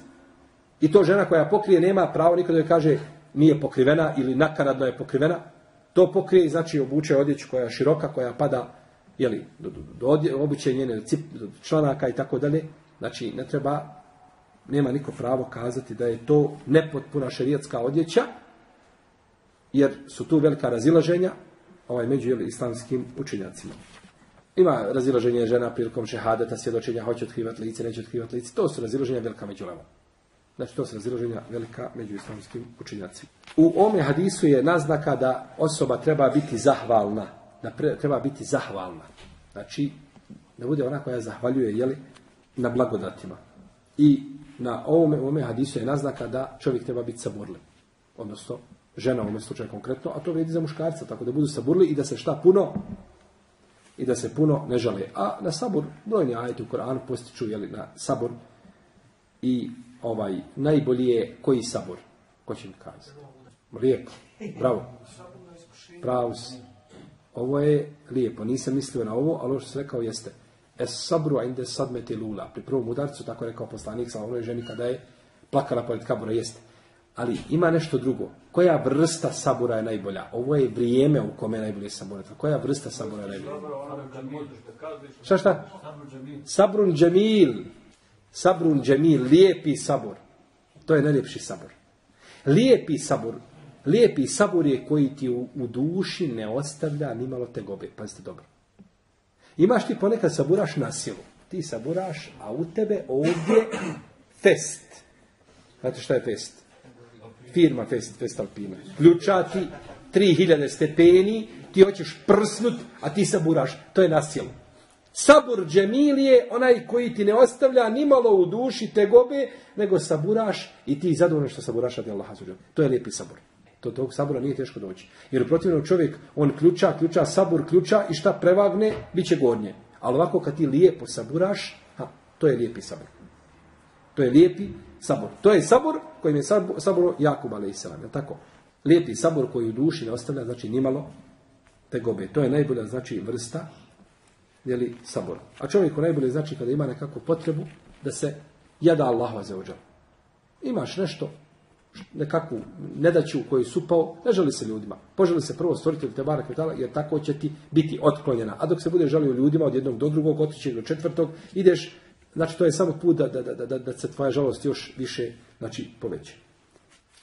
I to žena koja pokrije nema pravo nikada da joj kaže nije pokrivena ili nakaradno je pokrivena. To pokrije znači obuče odjeću koja je široka, koja pada jeli, do, do, do obuće njene cip, do članaka i tako dalje. Znači ne treba, nema niko pravo kazati da je to nepotpuna šerijatska odjeća, jer su tu velika razilaženja ovaj, među jeli, islamskim učenjacima. Ima razilaženje žena prilikom šehadeta, svjedočenja, hoće otkrivati lice, neće otkrivati lice. To su razilaženja velika među levom. Znači, to su razilaženja velika među islamskim učenjacima. U ome hadisu je naznaka da osoba treba biti zahvalna. Da pre, treba biti zahvalna. Znači, da bude ona koja zahvaljuje jeli, na blagodatima. I na ovome, ovome hadisu je naznaka da čovjek treba biti saburli. Odnosno, žena u ovom slučaju konkretno, a to vrijedi za muškarca, tako da budu saburli i da se šta puno i da se puno ne žale. A na sabor, brojni ajeti u Koranu postiču jeli, na sabor i ovaj najbolji je koji sabor? Ko će mi kazati? Lijepo. Bravo. Pravo si. Ovo je lijepo. Nisam mislio na ovo, ali ovo što sam rekao jeste. Es sabru inde sadmeti lula. Pri prvom udarcu, tako rekao poslanik sa onoj ženi kada je plakala pored kabura, jeste. Ali ima nešto drugo. Koja vrsta sabura je najbolja? Ovo je vrijeme u kome je najbolje sabura. Koja vrsta sabura je najbolja? Šta šta? Sabrun džemil. Sabrun džemil. Lijepi sabor. To je najljepši sabor. Lijepi sabor. Lijepi sabor je koji ti u, u duši ne ostavlja ni malo tegobe. Pazite dobro. Imaš ti ponekad saburaš na silu. Ti saburaš, a u tebe ovdje fest. Znate šta je fest? firma Fest, Fest Alpina. Ključa ti 3000 stepeni, ti hoćeš prsnut, a ti saburaš. To je nasjelo. Sabur džemil je onaj koji ti ne ostavlja ni malo u duši te gobe, nego saburaš i ti zadovoljno što saburaš radi Allaha. To je lijepi sabur. To tog sabura nije teško doći. Jer u protivnom čovjek, on ključa, ključa, sabur, ključa i šta prevagne, bit će gornje. Ali ovako kad ti lijepo saburaš, ha, to je lijepi sabur. To je lijepi sabor. To je sabor kojim je saboro Jakub a.s. Je tako? Lijepi sabor koji u duši ne ostavlja, znači nimalo tegobe. To je najbolja, znači, vrsta jeli, sabora. A čovjeku najbolje znači kada ima nekakvu potrebu da se jada Allahu za. Imaš nešto, nekakvu nedaću koju su pao, ne želi se ljudima. Poželi se prvo stvoriti te barak jer tako će ti biti otklonjena. A dok se bude želio ljudima od jednog do drugog, otići do četvrtog, ideš Znači, to je samo put da, da, da, da, da se tvoja žalost još više znači, poveće.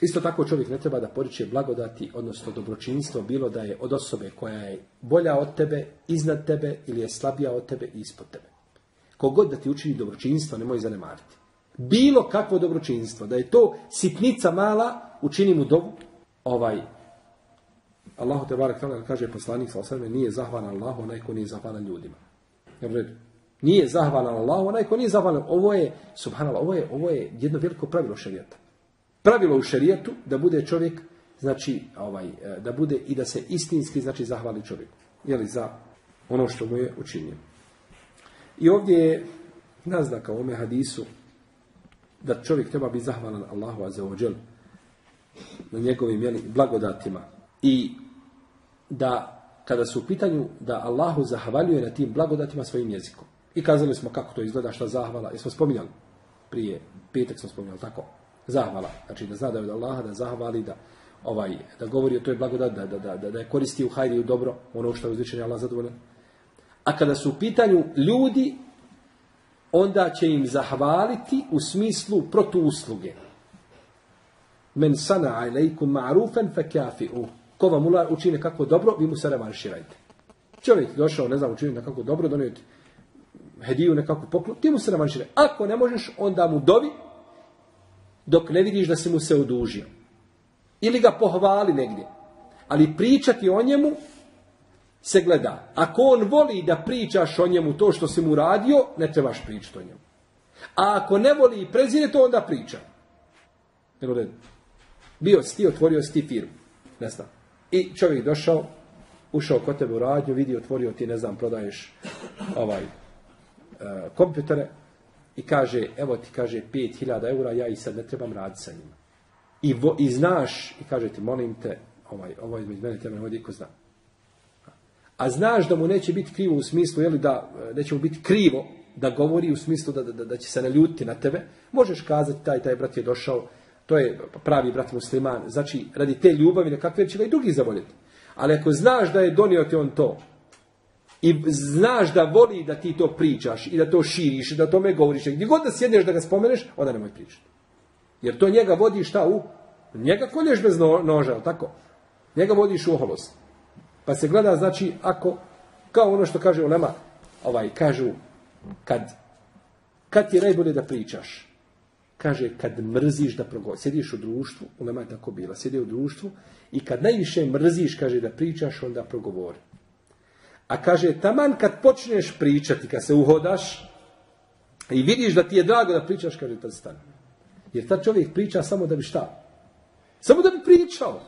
Isto tako čovjek ne treba da poriče blagodati, odnosno dobročinstvo, bilo da je od osobe koja je bolja od tebe, iznad tebe ili je slabija od tebe i ispod tebe. Kogod da ti učini dobročinstvo, nemoj zanemariti. Bilo kakvo dobročinstvo, da je to sitnica mala, učini mu dobu, ovaj, Allahu te barek kaže poslanik sa nije zahvalan Allahu, onaj ko nije zahvalan ljudima. Jer nije zahvalan Allahu, onaj ko nije zahvalan, ovo je, subhanallah, ovo je, ovo je jedno veliko pravilo šarijata. Pravilo u šarijetu da bude čovjek, znači, ovaj, e, da bude i da se istinski, znači, zahvali čovjeku. Jeli, za ono što mu je učinio. I ovdje je naznaka u ome hadisu da čovjek treba biti zahvalan Allahu azzawajal na njegovim jeli, blagodatima i da kada su u pitanju da Allahu zahvaljuje na tim blagodatima svojim jezikom. I kazali smo kako to izgleda, šta zahvala. Jesmo spominjali prije, petak smo spominjali, tako? Zahvala. Znači da zna da je od Allaha, da zahvali, da, ovaj, da govori o toj blagodat, da, da, da, da je koristi u hajri u dobro, ono što je uzvišen Allah zadovoljan. A kada su u pitanju ljudi, onda će im zahvaliti u smislu protuusluge. Men sana alejkum ma'rufen fe. Ko vam učine kako dobro, vi mu se revanširajte. Čovjek došao, ne znam, učiniti kako dobro, donio hediju, nekakvu poklon, ti mu se revanširaj. Ako ne možeš, onda mu dovi dok ne vidiš da si mu se odužio. Ili ga pohvali negdje. Ali pričati o njemu se gleda. Ako on voli da pričaš o njemu to što si mu radio, ne trebaš pričati o njemu. A ako ne voli i prezire to, onda priča. Bio si ti, otvorio si ti firmu. Ne znam. I čovjek došao, ušao kod tebe u radnju, vidio, otvorio ti, ne znam, prodaješ ovaj, E, kompjutere i kaže, evo ti kaže 5000 eura, ja i sad ne trebam raditi sa njima. I, vo, I znaš, i kaže ti, molim te, ovaj, ovo između mene tebe, nemoj ko zna. A znaš da mu neće biti krivo u smislu, jeli da, neće mu biti krivo da govori u smislu da, da, da će se naljuti na tebe, možeš kazati taj, taj brat je došao, to je pravi brat musliman, znači radi te ljubavi nekakve će ga i drugi zavoljeti. Ali ako znaš da je donio ti on to, i znaš da voli da ti to pričaš i da to širiš i da tome govoriš, gdje god da sjedneš da ga spomeneš, onda nemoj pričati. Jer to njega vodi šta u? Njega kolješ bez noža, tako? Njega vodiš u oholost. Pa se gleda, znači, ako, kao ono što kaže Ulema, ovaj, kažu, kad, kad ti je najbolje da pričaš? Kaže, kad mrziš da progovoriš. Sjediš u društvu, Ulema je tako bila, sjedi u društvu i kad najviše mrziš, kaže, da pričaš, onda progovori. A kaže, taman kad počneš pričati, kad se uhodaš i vidiš da ti je drago da pričaš, kaže, tad stane. Jer tad čovjek priča samo da bi šta? Samo da bi pričao.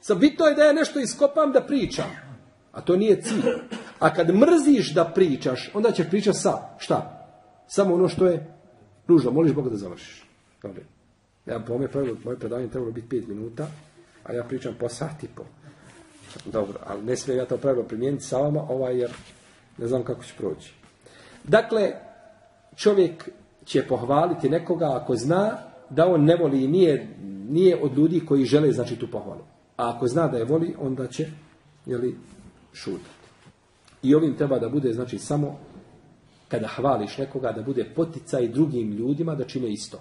Sam bitno je da ja nešto iskopam da pričam. A to nije cilj. A kad mrziš da pričaš, onda ćeš pričati sa šta? Samo ono što je ružno. Moliš Boga da završiš. Dobro. Ja po ome pravilu, moje predavanje trebalo biti pet minuta, a ja pričam po sat i po. Dobro, ali ne smijem ja to pravilo primijeniti sa vama, ovaj, jer ne znam kako će proći. Dakle, čovjek će pohvaliti nekoga ako zna da on ne voli i nije, nije od ljudi koji žele znači tu pohvalu. A ako zna da je voli, onda će jeli, šutati. I ovim treba da bude znači samo kada hvališ nekoga da bude poticaj drugim ljudima da čine isto.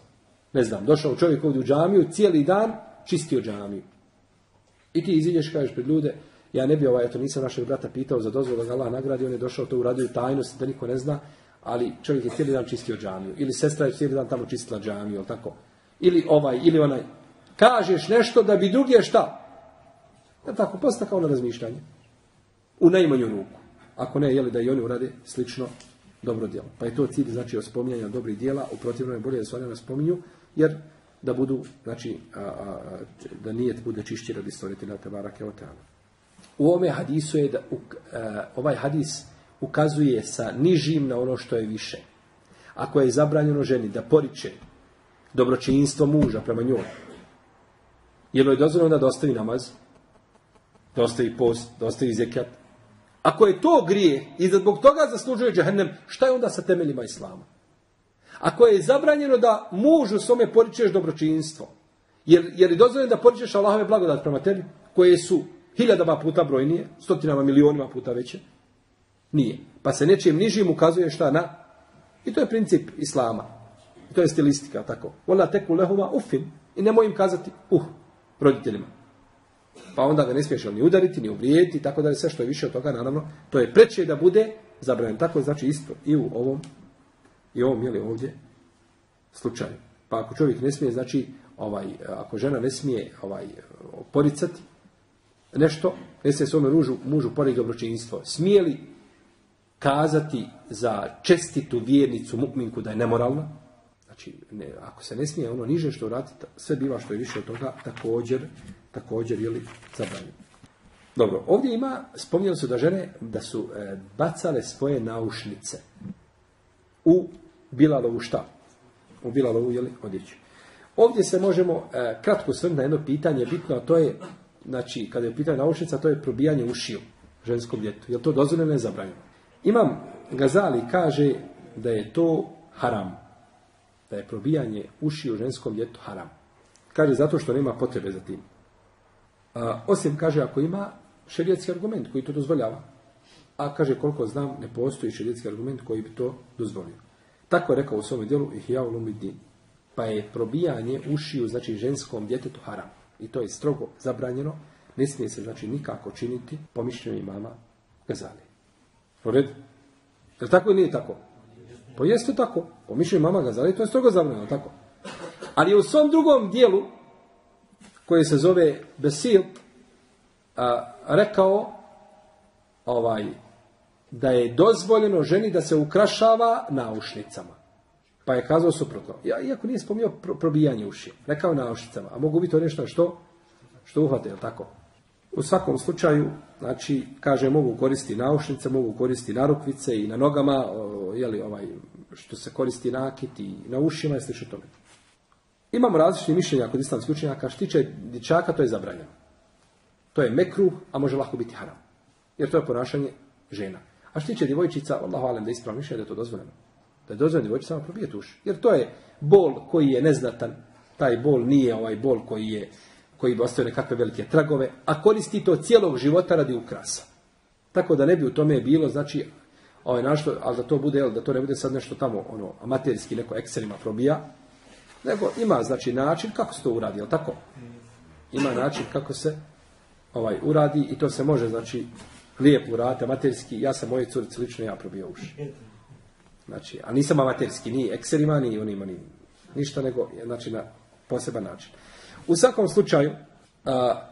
Ne znam, došao čovjek ovdje u džamiju, cijeli dan čistio džamiju. I ti iziđeš kažeš pred ljude, ja ne bi ovaj, eto nisam našeg brata pitao za dozvolu da ga Allah nagradi, on je došao to uradio u tajnosti da niko ne zna, ali čovjek je cijeli dan čistio džamiju. Ili sestra je cijeli dan tamo čistila džamiju, tako? Ili ovaj, ili onaj. Kažeš nešto da bi drugi šta? Da tako, posta kao na razmišljanje. U najmanju ruku. Ako ne, jeli da i oni urade slično dobro djelo. Pa je to cilj, znači, spominjanja dobrih djela, u protivnom je bolje da se one spominju, jer da budu, znači, a, a, da nijet bude čišći radi stvoritelja Tebarake Oteana. U ovome hadisu je da, u, ovaj hadis ukazuje sa nižim na ono što je više. Ako je zabranjeno ženi da poriče dobročinstvo muža prema njoj, je je dozvoljeno da ostavi namaz, da ostavi post, da ostavi zekat? Ako je to grije i da zbog toga zaslužuje džahennem, šta je onda sa temeljima islama? Ako je zabranjeno da mužu svome poričeš dobročinstvo, jer, jer je dozvoljeno da poričeš Allahove blagodat prema tebi, koje su hiljadama puta brojnije, stotinama milionima puta veće, nije. Pa se nečijem nižim ukazuje šta na... I to je princip islama. I to je stilistika, tako. Ona teku lehuma ufin. I nemoj im kazati uh, roditeljima. Pa onda ga ne smiješ ni udariti, ni uvrijediti, tako da je sve što je više od toga, naravno, to je preče da bude zabranjeno. Tako znači isto i u ovom i ovom je li ovdje slučaju. Pa ako čovjek ne smije, znači, ovaj, ako žena ne smije ovaj, poricati nešto, ne smije svome mužu, mužu poriti dobročinstvo, smije li kazati za čestitu vjernicu mukminku da je nemoralna, znači, ne, ako se ne smije ono niže što urati, sve biva što je više od toga, također, također, je li zabranjeno. Dobro, ovdje ima, spominjalo su da žene da su e, bacale svoje naušnice u Bilalovu šta? U Bilalovu, jeli, odjeću. Ovdje se možemo e, kratko svrnuti na jedno pitanje, bitno, a to je, znači, kada je pitanje naušnica, to je probijanje ušiju ženskom djetu. Je to dozvoljeno ili zabranjeno? Imam Gazali kaže da je to haram. Da je probijanje ušiju ženskom djetu haram. Kaže zato što nema potrebe za tim. Osim kaže ako ima šerijetski argument koji to dozvoljava. A kaže koliko znam ne postoji šerijetski argument koji bi to dozvolio. Tako je rekao u svome djelu Ihya ulumuddin. Pa je probijanje ušiju, znači ženskom djetetu haram. I to je strogo zabranjeno. Ne smije se, znači, nikako činiti po mišljenju imama Gazali. U redu? Je tako ili nije tako? Pa jeste tako. Po mišljenju mama Gazali to je strogo zabranjeno, tako? Ali u svom drugom dijelu, koji se zove Besil, a, rekao ovaj, da je dozvoljeno ženi da se ukrašava naušnicama. Pa je kazao suprotno. Ja, iako nije spomnio probijanje uši, rekao naušnicama, a mogu biti to nešto što, što uhvate, je tako? U svakom slučaju, znači, kaže, mogu koristiti naušnice, mogu koristiti narukvice i na nogama, jeli, ovaj, što se koristi nakit i na ušima i slično tome. Imamo različite mišljenja kod islamskih učenjaka, što tiče dječaka, to je zabranjeno. To je mekruh, a može lako biti haram. Jer to je ponašanje žena. A što tiče djevojčica, Allahu alem da ispravno mišljenje da je to dozvoljeno. Da je dozvoljeno djevojčicama probijeti uši. Jer to je bol koji je neznatan. Taj bol nije ovaj bol koji je koji bi ostavio nekakve velike tragove, a koristi to cijelog života radi ukrasa. Tako da ne bi u tome bilo, znači, ovaj našto, ali da to bude, da to ne bude sad nešto tamo, ono, amaterijski neko ekserima probija, nego ima, znači, način kako se to uradi, jel tako? Ima način kako se ovaj uradi i to se može, znači, lijepo uraditi, amaterijski, ja sam moje curice lično ja probio uši. Znači, a nisam amaterski, ni ekserima, ni onima, ni ništa, nego, znači, na poseban način. U svakom slučaju, a,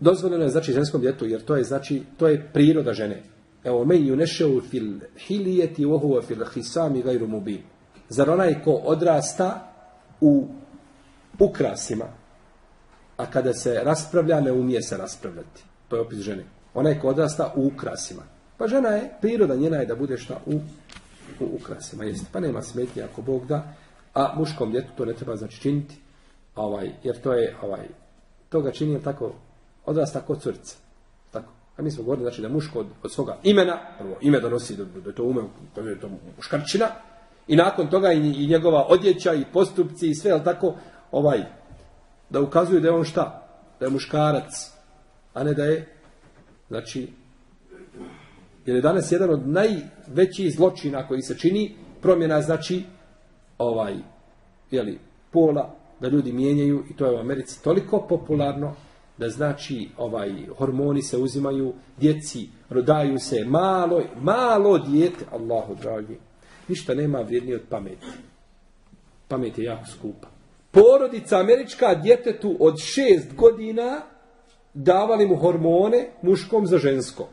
dozvoljeno je znači ženskom djetu, jer to je znači to je priroda žene. Evo men yunashu fil hilijeti wa huwa fil hisami ghayru mubin. Zar onaj ko odrasta u ukrasima, a kada se raspravlja, ne umije se raspravljati. To je opis žene. Onaj ko odrasta u ukrasima. Pa žena je, priroda njena je da bude šta u, u ukrasima. Jeste. Pa nema smetnje ako Bog da, a muškom djetu to ne treba znači činiti, ovaj, jer to je, ovaj, to ga čini tako, odrasta kod crca. Tako. A mi smo govorili, znači, da muško od, od svoga imena, prvo ime donosi, da, da je to ume, da je to muškarčina, i nakon toga i, njegova odjeća i postupci i sve, ali tako, ovaj, da ukazuju da je on šta? Da je muškarac, a ne da je, znači, jer je danas jedan od najvećih zločina koji se čini, promjena, znači, ovaj, jeli, pola, da ljudi mijenjaju i to je u Americi toliko popularno da znači ovaj hormoni se uzimaju djeci, rodaju se malo, malo dijete, Allahu dragi. Ništa nema vrijednije od pameti. Pamet je jako skupa. Porodica američka djetetu od šest godina davali mu hormone muškom za žensko.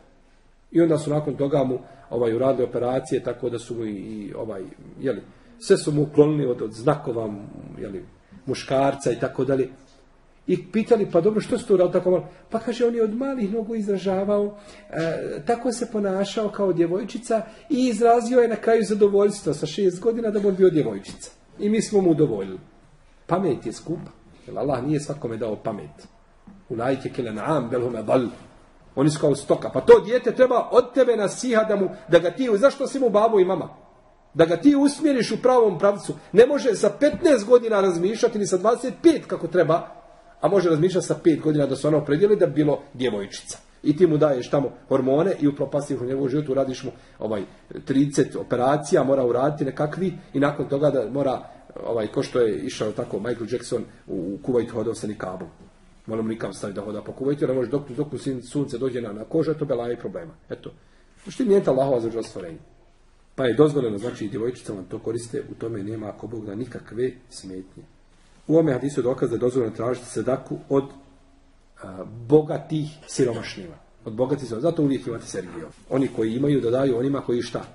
I onda su nakon toga mu ovaj uradili operacije tako da su mu i, ovaj jeli, sve su mu uklonili od, od znakova jeli, muškarca i tako dalje. I pitali, pa dobro, što se to uradili tako malo? Pa kaže, on je od malih nogu izražavao, e, tako se ponašao kao djevojčica i izrazio je na kraju zadovoljstvo sa šest godina da bi on bio djevojčica. I mi smo mu udovoljili. Pamet je skupa. Jer Allah nije svakome dao pamet. U lajke kele naam belhume dal. Oni su kao stoka. Pa to dijete treba od tebe nasiha da, mu, da ga ti, zašto si mu babu i mama? da ga ti usmjeriš u pravom pravcu. Ne može sa 15 godina razmišljati ni sa 25 kako treba, a može razmišljati sa 5 godina da se ono predijeli da bi bilo djevojčica. I ti mu daješ tamo hormone i upropastiš u njegovu životu, radiš mu ovaj 30 operacija, mora uraditi nekakvi i nakon toga da mora, ovaj, ko što je išao tako Michael Jackson u Kuvajtu hodao sa nikabom. Molim nikam staviti da hoda po Kuvajtu, jer ne može dok, dok mu sunce dođe na, na kožu, to bela i problema. Eto. Što je mijenta Allahova za stvorenje. Pa je dozvoljeno, znači i djevojčicama to koriste, u tome nema ako Bog da nikakve smetnje. U ome hadisu je dokaz da je dozvoljeno tražiti sedaku od a, bogatih siromašnjima. Od bogatih siromašnjima. Zato uvijek imate Sergio. Oni koji imaju da daju onima koji šta.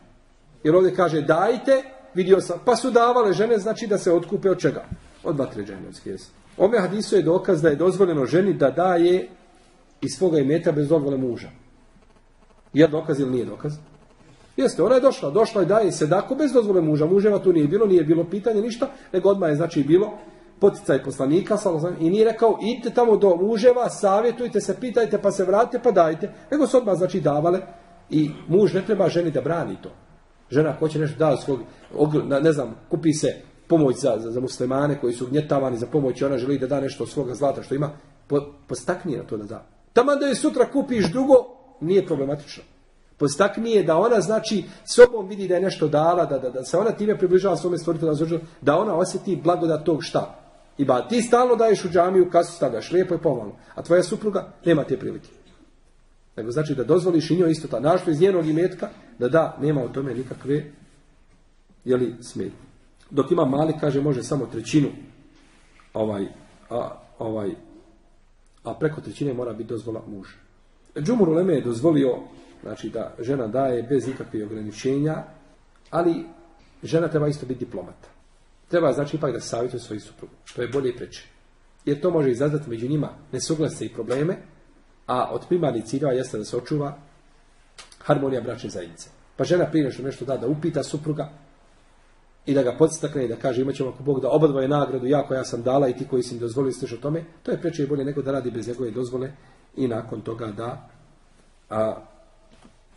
Jer ovdje kaže dajte, vidio sam, pa su davale žene, znači da se otkupe od čega? Od vatre dženevske. Ome hadisu je dokaz da je dozvoljeno ženi da daje iz svoga imeta bez dozvole muža. Je dokaz ili nije dokaz? Jeste, ona je došla, došla je daje sedaku bez dozvole muža. Muževa tu nije bilo, nije bilo pitanje ništa, nego odmah je znači bilo poticaj poslanika i nije rekao idite tamo do muževa, savjetujte se, pitajte pa se vratite pa dajte. Nego su odmah znači davale i muž ne treba ženi da brani to. Žena ko će nešto da svog, ne znam, kupi se pomoć za, za, za muslimane koji su gnjetavani za pomoć i ona želi da da nešto od svoga zlata što ima, po, postakni na to da da. Tamo da je sutra kupiš drugo, nije problematično postaknije da ona znači sobom vidi da je nešto dala, da, da, da se ona time približava svome stvoritelju, da ona osjeti blagodat tog šta. I ba, ti stalno daješ u džamiju, kasu stavljaš, lijepo i pomalno, a tvoja supruga nema te prilike. Nego znači da dozvoliš i njoj isto ta našto iz njenog imetka, da da, nema u tome nikakve jeli, smetnje. Dok ima mali, kaže, može samo trećinu ovaj, a, ovaj, a preko trećine mora biti dozvola muža. Džumur Uleme je dozvolio znači da žena daje bez ikakvih ograničenja, ali žena treba isto biti diplomata. Treba znači ipak da savjetuje svoju suprugu, što je bolje i preče. Jer to može izazvati među njima nesuglase i probleme, a od primarnih ciljeva jeste da se očuva harmonija bračne zajednice. Pa žena prije nešto nešto da, da upita supruga i da ga podstakne i da kaže imat ćemo ako Bog da obadvoje nagradu, ja sam dala i ti koji si mi dozvolili sliš o tome, to je preče i bolje nego da radi bez njegove dozvole i nakon toga da a,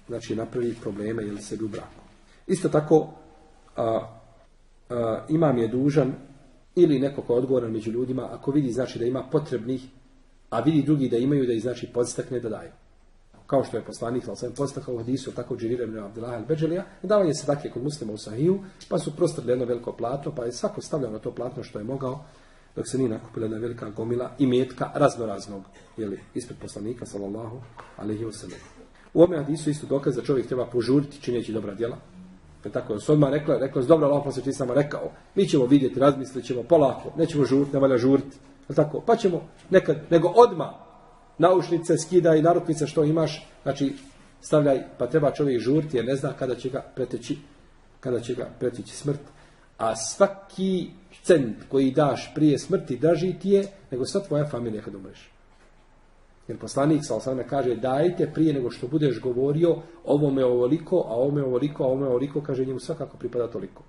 znači napravi probleme ili sebi u braku. Isto tako a, imam je dužan ili neko ko je odgovoran među ljudima, ako vidi znači da ima potrebnih, a vidi drugi da imaju, da ih znači podstakne da daju. Kao što je poslanik, ali sam postakao u hadisu, tako Džirira ibn Abdullah al-Beđelija, davanje se takve kod muslima u Sahiju, pa su prostrli jedno veliko platno, pa je svako stavljao na to platno što je mogao, dok se nije nakupila jedna velika gomila i metka raznoraznog, jeli, ispred poslanika, sallallahu alaihi wasallam. U ovome hadisu isto dokaz da čovjek treba požuriti čineći dobra djela. Je tako je odmah rekla, rekla je dobro, Allah se sama rekao, mi ćemo vidjeti, razmislit ćemo polako, nećemo žuriti, ne valja žuriti. Je tako? Pa ćemo nekad, nego odma naušnice skida i narukvice što imaš, znači stavljaj, pa treba čovjek žuriti jer ne zna kada će ga preteći, kada će ga preteći smrt. A svaki cent koji daš prije smrti drži ti je nego sva tvoja familija kad umreš. Jer poslanik sa osam kaže dajte prije nego što budeš govorio ovome ovoliko, a ovome ovoliko, a ovome ovoliko, kaže njemu svakako pripada toliko.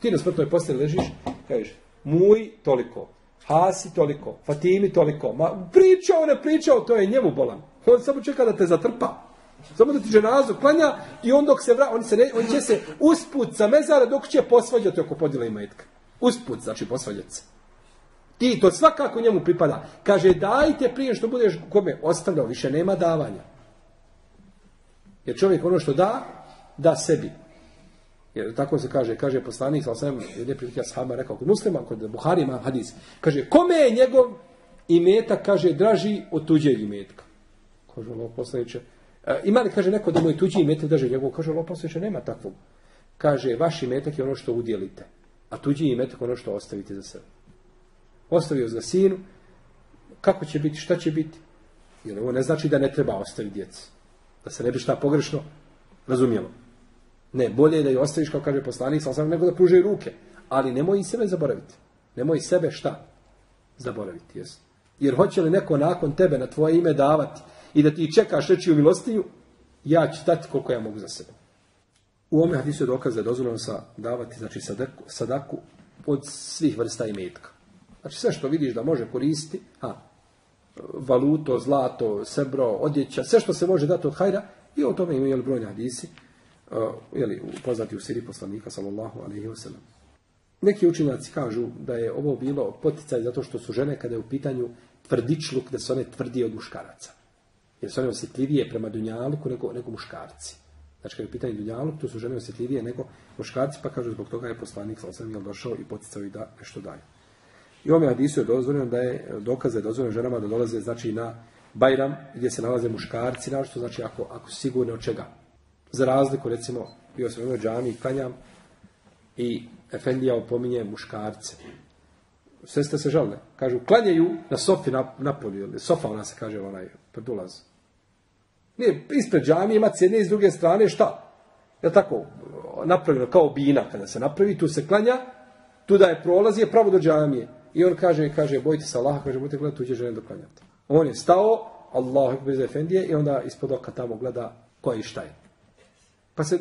Ti na smrtnoj postelji ležiš, kažeš, muj toliko, Hasi toliko, Fatimi toliko, ma pričao, ne pričao, to je njemu bolan. On samo čeka da te zatrpa. Samo da ti ženazu klanja i on dok se vra, on, se ne, on će se usput sa mezara dok će posvađati oko podjela majetka. Usput, znači posvađati se. Ti, to svakako njemu pripada. Kaže, dajte prije što budeš kome ostavljao, više nema davanja. Jer čovjek ono što da, da sebi. Jer tako se kaže, kaže poslanik, sa osam, jedne prilike ashaba rekao, kod muslima, kod Buhari ima hadis, kaže, kome je njegov imetak, kaže, draži od tuđeg imetka? Kaže, Allah poslaniče, e, ima li, kaže, neko da moj tuđi imetak draži njegov? Kaže, Allah poslaniče, nema takvog. Kaže, vaš imetak je ono što udjelite, a tuđi imetak ono što ostavite za sebe. Ostavio za sinu, kako će biti, šta će biti? Jer ovo ne znači da ne treba ostaviti djeci. Da se ne bi šta pogrešno razumijelo. Ne, bolje je da je ostaviš, kao kaže poslanik, sam nego da pruže ruke. Ali nemoj i sebe zaboraviti. Nemoj sebe šta? Zaboraviti, jes. Jer hoće li neko nakon tebe na tvoje ime davati i da ti čekaš reći u milostinju, ja ću dati koliko ja mogu za sebe. U ome hadisu je dokaz da je dozvoljeno sa davati znači sadaku, sadaku od svih vrsta imetka. Znači sve što vidiš da može koristiti, a, valuto, zlato, sebro, odjeća, sve što se može dati od hajra, i o tome imaju brojni hadisi, uh, jeli, poznati u siri poslanika, sallallahu alaihi wa sallam. Neki učinjaci kažu da je ovo bilo poticaj zato što su žene kada je u pitanju tvrdičluk, da su one tvrdije od muškaraca. Jer su one osjetljivije prema dunjaluku nego, nego muškarci. Znači kada je u pitanju dunjaluk, tu su žene osjetljivije nego muškarci, pa kažu zbog toga je poslanik sallallahu alaihi došao i poticao i da nešto daju. I ovome hadisu je dozvoljeno da je dokaz da je dozvoljeno ženama da dolaze znači na Bajram gdje se nalaze muškarci, što znači ako, ako sigurno od čega. Za razliku, recimo, bio sam u džami i klanjam i Efendija opominje muškarce. Sve ste se žalne. Kažu, klanjaju na sofi na, na polju. Sofa ona se kaže, onaj pred ulaz. Nije, ispred džami ima s jedne i s druge strane, šta? Je tako, napravljeno kao bina kada se napravi, tu se klanja, tu da je prolaz je pravo do džamije. I on kaže, kaže, bojite se Allaha, kaže, budite gledati tuđe žene doklanjati. On je stao, Allah bez Efendije i onda ispod oka tamo gleda ko je i šta je. Pa se,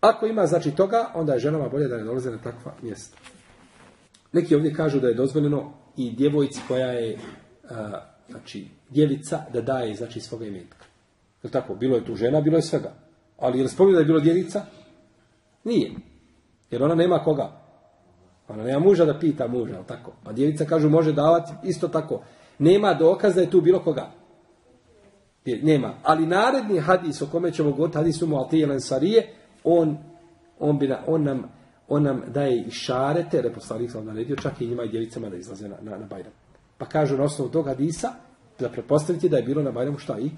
ako ima znači toga, onda je ženama bolje da ne dolaze na takva mjesta. Neki ovdje kažu da je dozvoljeno i djevojci koja je a, znači, djevica da daje znači svoga imetka. Je tako? Bilo je tu žena, bilo je svega. Ali je li da je bilo djevica? Nije. Jer ona nema koga. Ona nema muža da pita muža, tako? Pa djevica kažu može davati isto tako. Nema dokaza da je tu bilo koga. Nema. Ali naredni hadis o kome ćemo govoriti, hadis umu Altije Ansarije, on, on, bi na, on, nam, on nam daje i šarete, jer je poslanik sam naredio, čak i njima i djevicama da izlaze na, na, na Bajram. Pa kažu na osnovu tog hadisa, da pretpostaviti da je bilo na Bajramu šta i?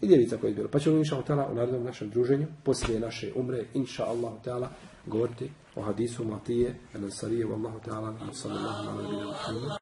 I djevica koja je bilo. Pa ćemo inša Allah u narednom našem druženju, poslije naše umre, inša Allah govoriti o hadisu Matije, Ansarije, Wallahu ta'ala, sallallahu alaihi wa sallam,